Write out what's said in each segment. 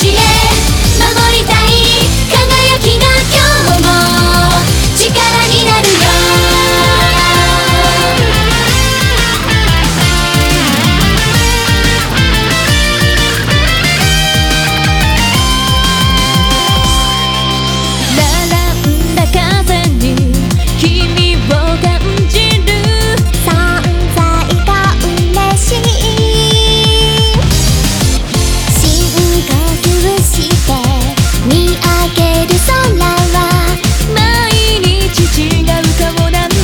しげして見上げる空は毎日違うかもなんだ。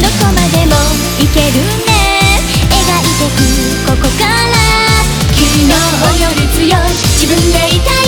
どこまでも行けるね。描いてくここから。君のより強い自分でいたい。